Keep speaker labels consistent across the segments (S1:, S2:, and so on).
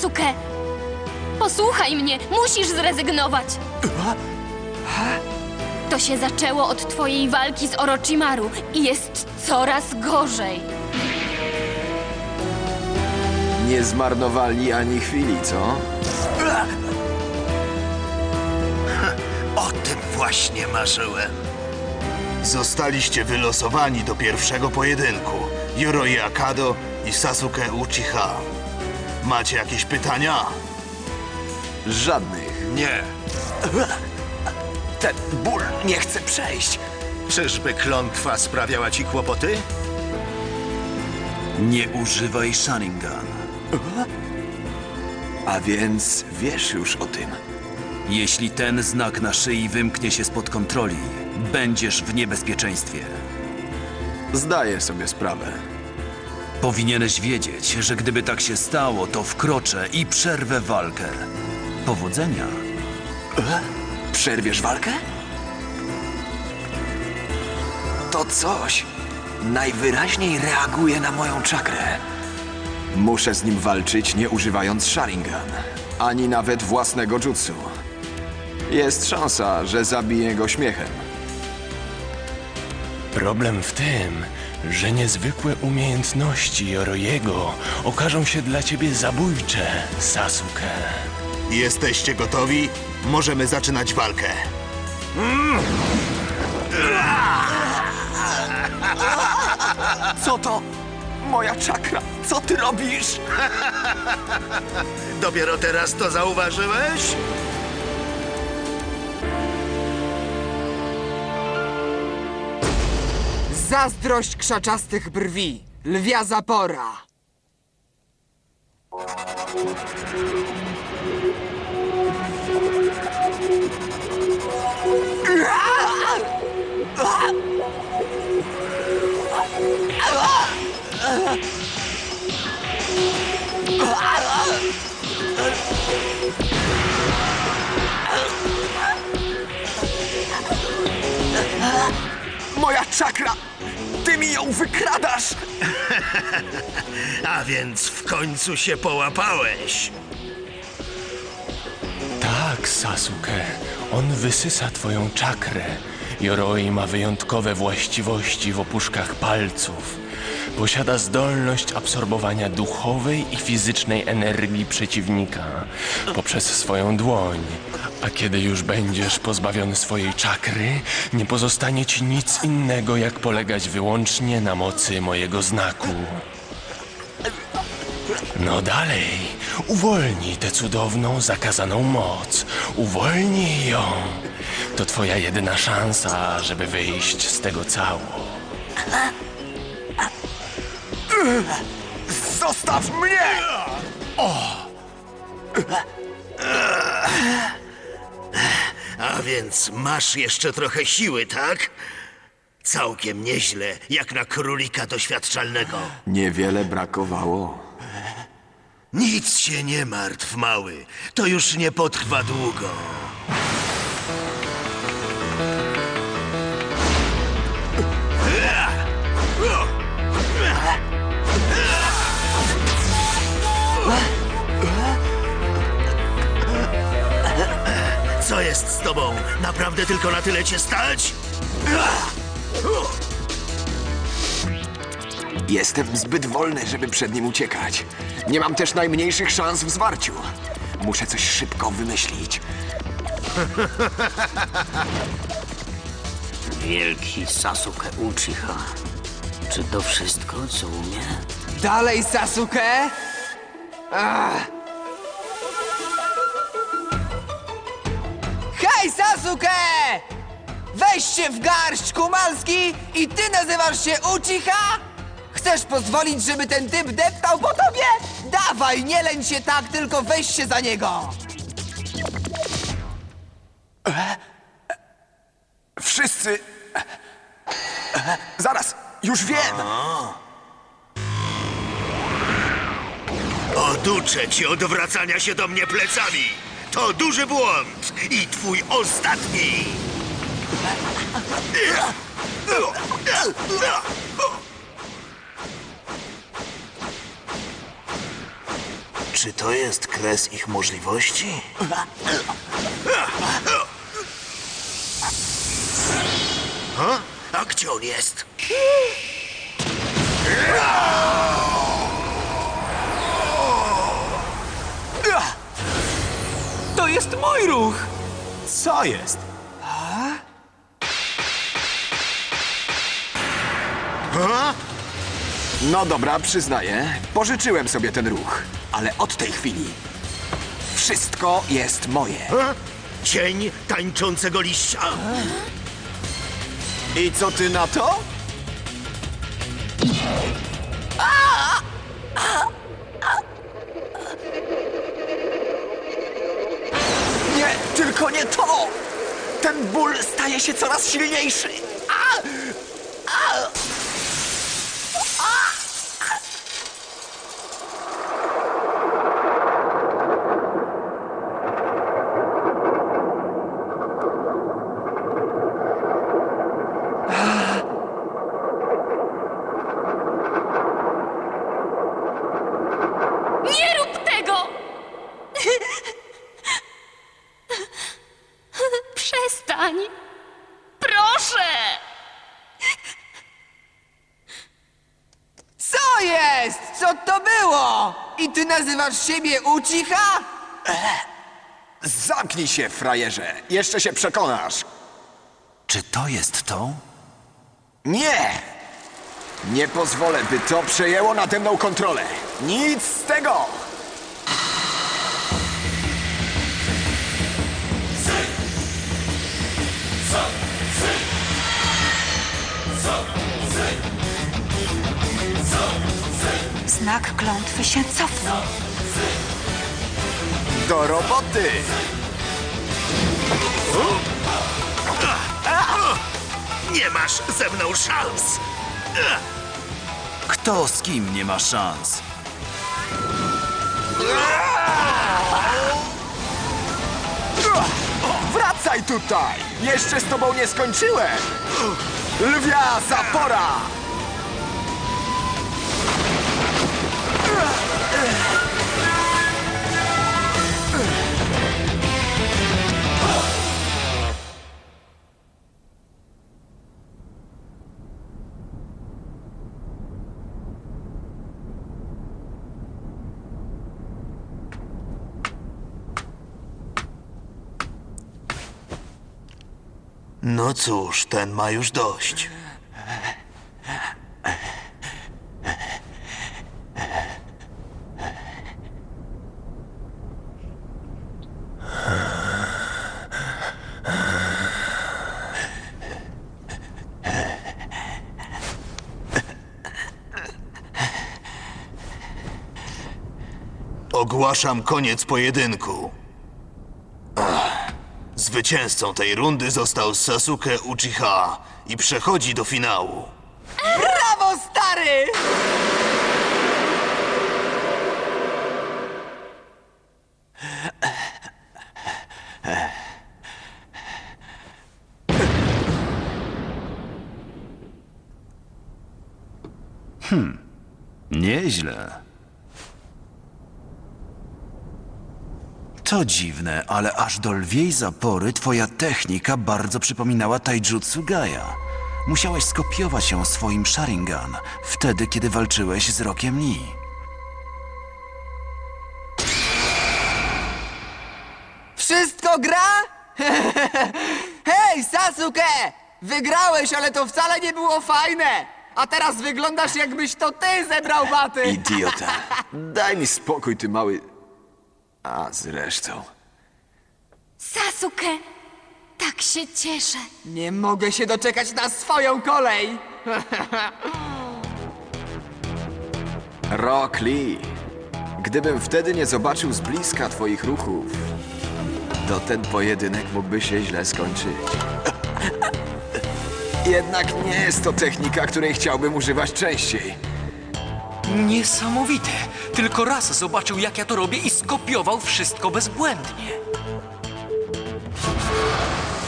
S1: Sasuke! Posłuchaj mnie, musisz zrezygnować. To się zaczęło od twojej walki z Orochimaru i jest coraz gorzej.
S2: Nie zmarnowali ani chwili, co?
S3: O tym właśnie marzyłem.
S4: Zostaliście wylosowani do pierwszego pojedynku. Yoroi Akado i Sasuke Uchiha. Macie jakieś pytania?
S2: Żadnych.
S3: Nie.
S2: Ten ból nie chce przejść.
S3: Czyżby klątwa sprawiała ci kłopoty?
S5: Nie używaj Sharingan.
S2: A więc wiesz już o tym.
S5: Jeśli ten znak na szyi wymknie się spod kontroli, będziesz w niebezpieczeństwie.
S2: Zdaję sobie sprawę.
S5: Powinieneś wiedzieć, że gdyby tak się stało, to wkroczę i przerwę walkę. Powodzenia.
S2: Przerwiesz walkę? To coś najwyraźniej reaguje na moją czakrę. Muszę z nim walczyć, nie używając Sharingan, ani nawet własnego jutsu. Jest szansa, że zabiję go śmiechem.
S6: Problem w tym, że niezwykłe umiejętności Joroiego okażą się dla ciebie zabójcze, Sasuke.
S4: Jesteście gotowi? Możemy zaczynać walkę.
S2: Co to? Moja czakra, co ty robisz?
S3: Dopiero teraz to zauważyłeś?
S7: Zazdrość krzaczastych brwi. Lwia zapora.
S2: Moja czakra! Mi ją wykradasz!
S3: A więc w końcu się połapałeś.
S6: Tak, Sasuke. On wysysa twoją czakrę. Yoroi ma wyjątkowe właściwości w opuszkach palców. Posiada zdolność absorbowania duchowej i fizycznej energii przeciwnika poprzez swoją dłoń. A kiedy już będziesz pozbawiony swojej czakry, nie pozostanie ci nic innego, jak polegać wyłącznie na mocy mojego znaku. No dalej, uwolnij tę cudowną, zakazaną moc. Uwolnij ją. To twoja jedyna szansa, żeby wyjść z tego cało.
S2: Zostaw mnie!
S3: A więc masz jeszcze trochę siły, tak? Całkiem nieźle, jak na królika doświadczalnego.
S2: Niewiele brakowało.
S3: Nic się nie martw, mały. To już nie potrwa długo. Naprawdę tylko na tyle cię stać?
S2: Jestem zbyt wolny, żeby przed nim uciekać. Nie mam też najmniejszych szans w zwarciu. Muszę coś szybko wymyślić.
S8: Wielki Sasuke Uchiha. Czy to wszystko, co umie?
S7: Dalej, Sasuke! Ach. Hej, Sasuke! Weź się w garść, Kumalski! I ty nazywasz się Uchiha? Chcesz pozwolić, żeby ten typ deptał po tobie? Dawaj, nie lęć się tak, tylko weź się za niego!
S2: Wszyscy. Zaraz, już wiem!
S3: Oduczę ci odwracania się do mnie plecami. To duży błąd i twój ostatni.
S4: Czy to jest kres ich możliwości?
S3: A gdzie on jest?
S7: Jest mój ruch!
S2: Co jest? No dobra, przyznaję. Pożyczyłem sobie ten ruch. Ale od tej chwili wszystko jest moje.
S3: A? Cień tańczącego liścia.
S2: I co ty na to? Nie, tylko nie to! Ten ból staje się coraz silniejszy. A! A!
S1: Nie rób tego! Przestań! Proszę!
S7: Co jest? Co to było? Nazywasz siebie Ucicha?
S2: Zamknij się, frajerze. Jeszcze się przekonasz.
S5: Czy to jest to?
S2: Nie! Nie pozwolę, by to przejęło nade mną kontrolę. Nic z tego!
S9: Znak klątwy się cofnął.
S2: Do roboty!
S3: Nie masz ze mną szans.
S5: Kto z kim nie ma szans?
S2: Wracaj tutaj! Jeszcze z tobą nie skończyłem! Lwia zapora!
S4: No cóż, ten ma już dość. Ogłaszam koniec pojedynku. Zwycięzcą tej rundy został Sasuke Uchiha i przechodzi do finału.
S7: Brawo, stary!
S5: Nieźle. To dziwne, ale aż do lwiej zapory twoja technika bardzo przypominała taijutsu Gaia. Musiałeś skopiować ją swoim Sharingan, wtedy kiedy walczyłeś z Rokiem Lee.
S7: Wszystko gra? Hej, Sasuke! Wygrałeś, ale to wcale nie było fajne! A teraz wyglądasz, jakbyś to ty zebrał baty!
S2: Idiota. Daj mi spokój, ty mały... A zresztą...
S1: Sasuke! Tak się cieszę.
S7: Nie mogę się doczekać na swoją kolej!
S2: Rock Lee, gdybym wtedy nie zobaczył z bliska twoich ruchów, to ten pojedynek mógłby się źle skończyć. Jednak nie jest to technika, której chciałbym używać częściej.
S10: Niesamowite! Tylko raz zobaczył, jak ja to robię i skopiował wszystko bezbłędnie.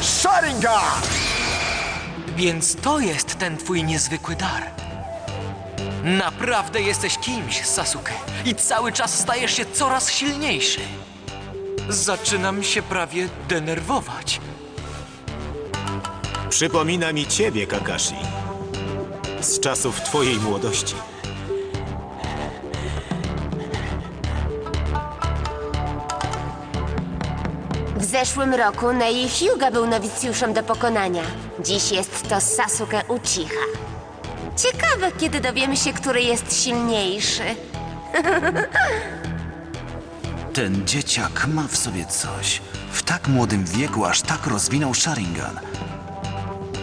S2: Sharingan!
S10: Więc to jest ten twój niezwykły dar. Naprawdę jesteś kimś, Sasuke. I cały czas stajesz się coraz silniejszy. Zaczynam się prawie denerwować.
S11: Przypomina mi ciebie, Kakashi. Z czasów twojej młodości.
S12: Zeszłym roku Nei Hyuga był nowicjuszem do pokonania. Dziś jest to Sasuke Uchiha. Ciekawe, kiedy dowiemy się, który jest silniejszy.
S5: Ten dzieciak ma w sobie coś. W tak młodym wieku aż tak rozwinął Sharingan.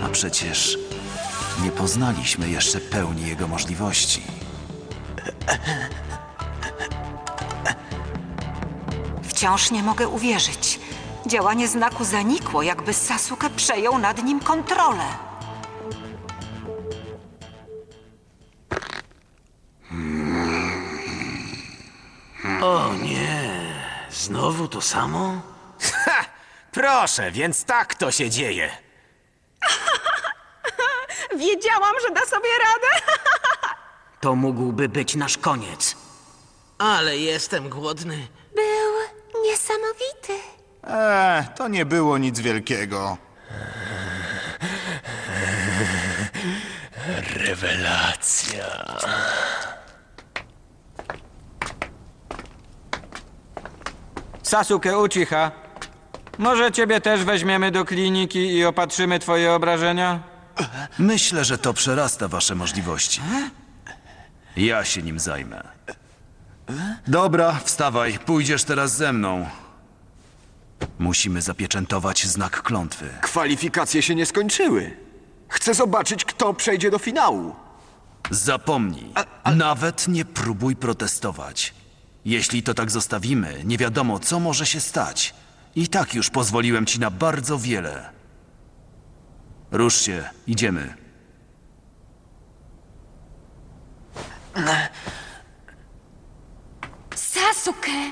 S5: A przecież nie poznaliśmy jeszcze pełni jego możliwości.
S9: Wciąż nie mogę uwierzyć. Działanie znaku zanikło, jakby Sasuke przejął nad nim kontrolę.
S8: O nie, znowu to samo?
S11: Ha! Proszę, więc tak to się dzieje.
S9: Wiedziałam, że da sobie radę.
S8: To mógłby być nasz koniec.
S3: Ale jestem głodny.
S12: Był niesamowity.
S4: Eee, to nie było nic wielkiego.
S6: Rewelacja.
S13: Sasuke Uchiha, może ciebie też weźmiemy do kliniki i opatrzymy twoje obrażenia?
S5: Myślę, że to przerasta wasze możliwości. Ja się nim zajmę. Dobra, wstawaj, pójdziesz teraz ze mną. Musimy zapieczętować znak klątwy.
S2: Kwalifikacje się nie skończyły. Chcę zobaczyć, kto przejdzie do finału.
S5: Zapomnij. Nawet nie próbuj protestować. Jeśli to tak zostawimy, nie wiadomo, co może się stać. I tak już pozwoliłem ci na bardzo wiele. Rusz się, idziemy.
S1: Sasuke!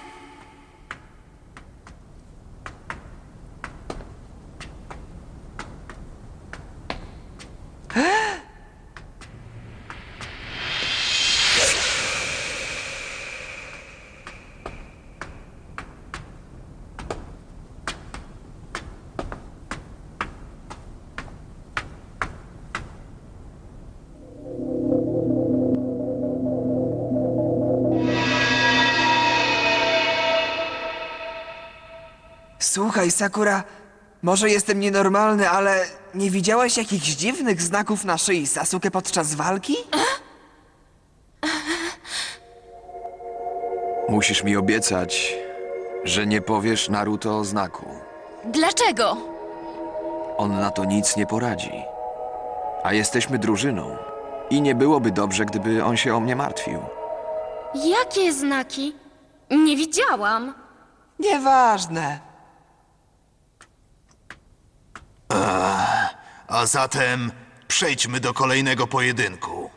S7: Słuchaj, Sakura, może jestem nienormalny, ale nie widziałaś jakichś dziwnych znaków na szyi Sasuke podczas walki?
S2: Musisz mi obiecać, że nie powiesz Naruto o znaku.
S1: Dlaczego?
S2: On na to nic nie poradzi. A jesteśmy drużyną. I nie byłoby dobrze, gdyby on się o mnie martwił.
S1: Jakie znaki? Nie widziałam.
S7: Nieważne.
S4: A zatem przejdźmy do kolejnego pojedynku.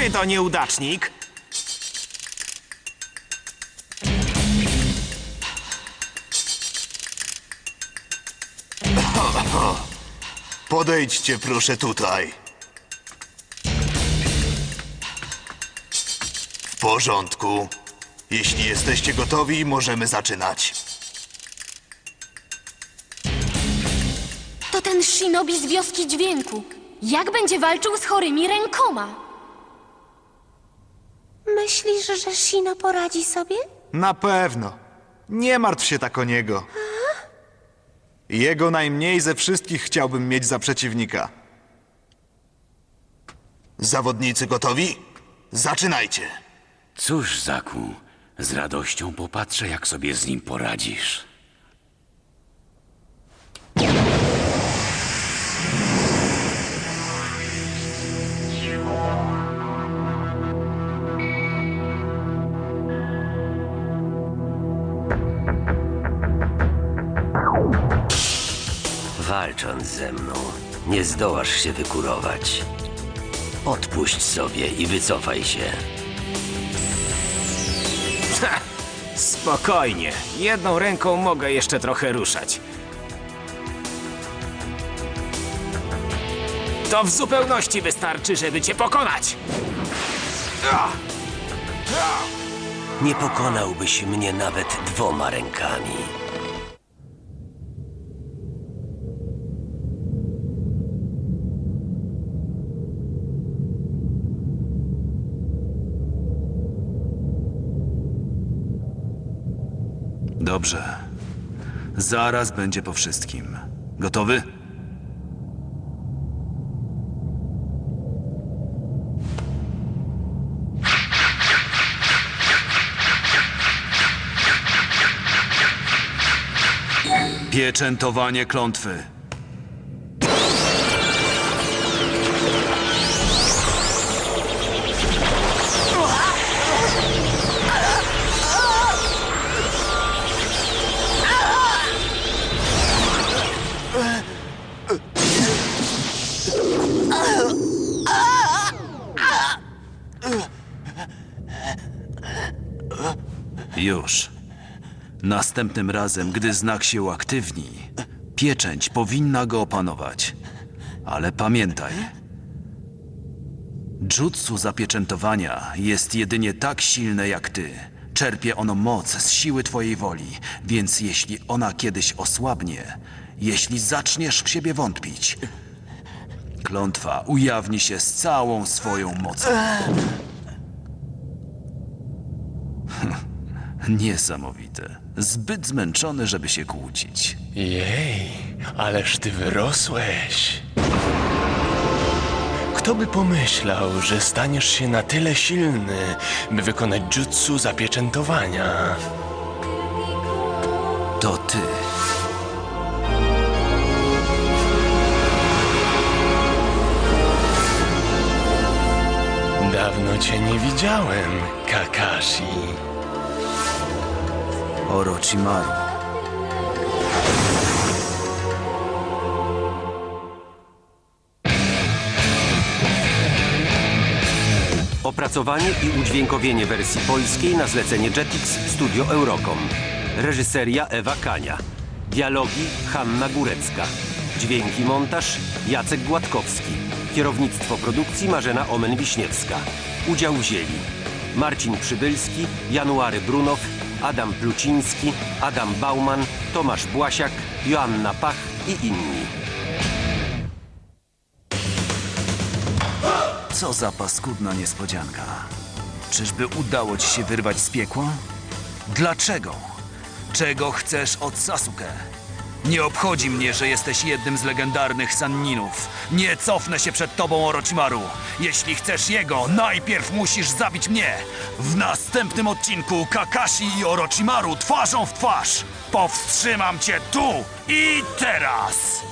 S11: Który to nieudacznik?
S4: Podejdźcie proszę tutaj. W porządku. Jeśli jesteście gotowi, możemy zaczynać.
S1: To ten shinobi z wioski dźwięku. Jak będzie walczył z chorymi rękoma?
S12: Że Shino poradzi sobie?
S14: Na pewno. Nie martw się tak o niego. Jego najmniej ze wszystkich chciałbym mieć za przeciwnika.
S4: Zawodnicy gotowi? Zaczynajcie.
S15: Cóż, Zaku, z radością popatrzę, jak sobie z nim poradzisz.
S16: Walcząc ze mną, nie zdołasz się wykurować. Odpuść sobie i wycofaj się.
S17: Ha, spokojnie. Jedną ręką mogę jeszcze trochę ruszać. To w zupełności wystarczy, żeby cię pokonać.
S16: Nie pokonałbyś mnie nawet dwoma rękami.
S5: Dobrze. Zaraz będzie po wszystkim. Gotowy? Pieczętowanie klątwy. Już. Następnym razem, gdy znak się uaktywni, pieczęć powinna go opanować. Ale pamiętaj, jutsu zapieczętowania jest jedynie tak silne jak ty. Czerpie ono moc z siły twojej woli, więc jeśli ona kiedyś osłabnie, jeśli zaczniesz w siebie wątpić, klątwa ujawni się z całą swoją mocą. Niesamowite. Zbyt zmęczony, żeby się kłócić.
S6: Jej, ależ ty wyrosłeś. Kto by pomyślał, że staniesz się na tyle silny, by wykonać jutsu zapieczętowania?
S5: To ty.
S6: Dawno cię nie widziałem, Kakashi.
S5: Orochimaru.
S16: Opracowanie i udźwiękowienie wersji polskiej na zlecenie Jetix Studio Eurocom. Reżyseria Ewa Kania. Dialogi Hanna Górecka. Dźwięki montaż Jacek Gładkowski. Kierownictwo produkcji Marzena Omen-Wiśniewska. Udział wzięli Marcin Przybylski, January Brunow, Adam Pluciński, Adam Bauman, Tomasz Błasiak, Joanna Pach i inni.
S5: Co za paskudna niespodzianka. Czyżby udało ci się wyrwać z piekła? Dlaczego? Czego chcesz od Sasuke? Nie obchodzi mnie, że jesteś jednym z legendarnych Sanninów. Nie cofnę się przed tobą, Orochimaru. Jeśli chcesz jego, najpierw musisz zabić mnie. W następnym odcinku Kakashi i Orochimaru twarzą w twarz. Powstrzymam cię tu i teraz!